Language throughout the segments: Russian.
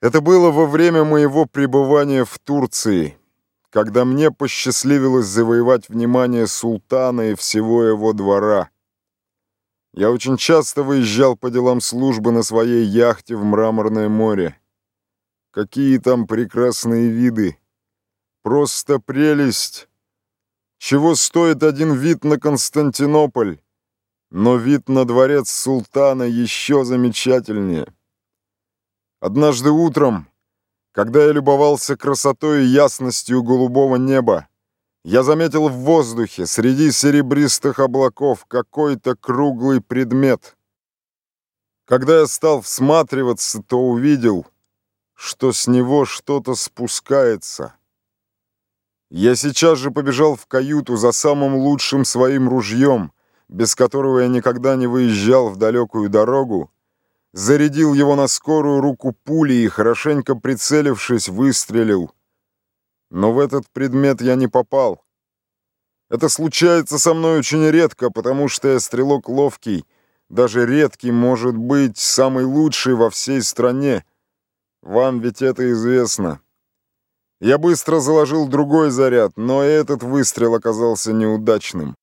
Это было во время моего пребывания в Турции, когда мне посчастливилось завоевать внимание султана и всего его двора. Я очень часто выезжал по делам службы на своей яхте в Мраморное море. Какие там прекрасные виды! Просто прелесть! Чего стоит один вид на Константинополь, но вид на дворец султана еще замечательнее. Однажды утром, когда я любовался красотой и ясностью голубого неба, я заметил в воздухе среди серебристых облаков какой-то круглый предмет. Когда я стал всматриваться, то увидел, что с него что-то спускается. Я сейчас же побежал в каюту за самым лучшим своим ружьем, без которого я никогда не выезжал в далекую дорогу, зарядил его на скорую руку пули и, хорошенько прицелившись, выстрелил. Но в этот предмет я не попал. Это случается со мной очень редко, потому что я стрелок ловкий, даже редкий, может быть, самый лучший во всей стране. Вам ведь это известно. Я быстро заложил другой заряд, но этот выстрел оказался неудачным.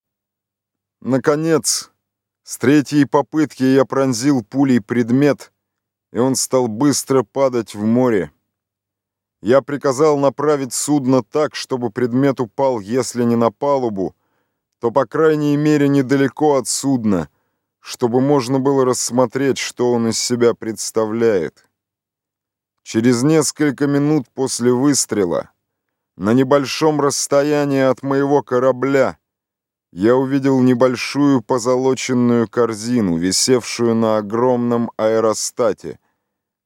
Наконец, с третьей попытки я пронзил пулей предмет, и он стал быстро падать в море. Я приказал направить судно так, чтобы предмет упал, если не на палубу, то, по крайней мере, недалеко от судна, чтобы можно было рассмотреть, что он из себя представляет. Через несколько минут после выстрела, на небольшом расстоянии от моего корабля, я увидел небольшую позолоченную корзину, висевшую на огромном аэростате,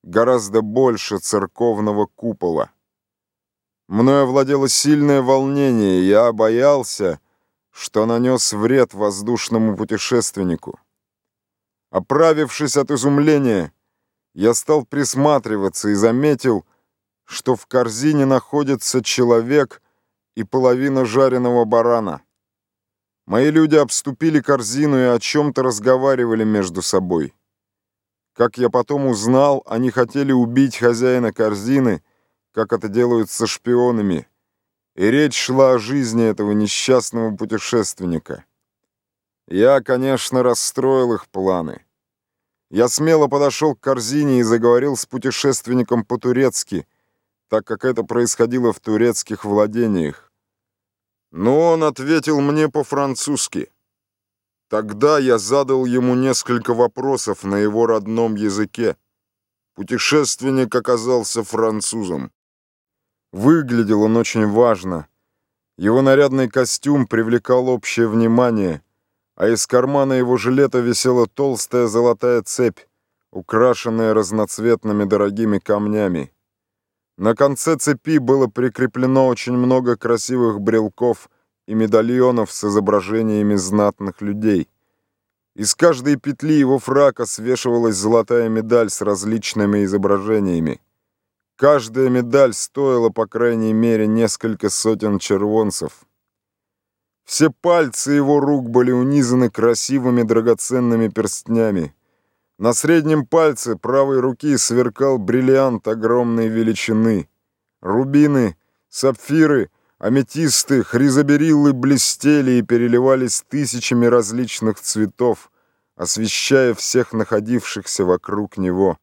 гораздо больше церковного купола. Мною овладело сильное волнение, я боялся, что нанес вред воздушному путешественнику. Оправившись от изумления, я стал присматриваться и заметил, что в корзине находится человек и половина жареного барана. Мои люди обступили корзину и о чем-то разговаривали между собой. Как я потом узнал, они хотели убить хозяина корзины, как это делают со шпионами, и речь шла о жизни этого несчастного путешественника. Я, конечно, расстроил их планы. Я смело подошел к корзине и заговорил с путешественником по-турецки, так как это происходило в турецких владениях. Но он ответил мне по-французски. Тогда я задал ему несколько вопросов на его родном языке. Путешественник оказался французом. Выглядел он очень важно. Его нарядный костюм привлекал общее внимание, а из кармана его жилета висела толстая золотая цепь, украшенная разноцветными дорогими камнями. На конце цепи было прикреплено очень много красивых брелков и медальонов с изображениями знатных людей. Из каждой петли его фрака свешивалась золотая медаль с различными изображениями. Каждая медаль стоила, по крайней мере, несколько сотен червонцев. Все пальцы его рук были унизаны красивыми драгоценными перстнями. На среднем пальце правой руки сверкал бриллиант огромной величины. Рубины, сапфиры, аметисты, хризобериллы блестели и переливались тысячами различных цветов, освещая всех находившихся вокруг него.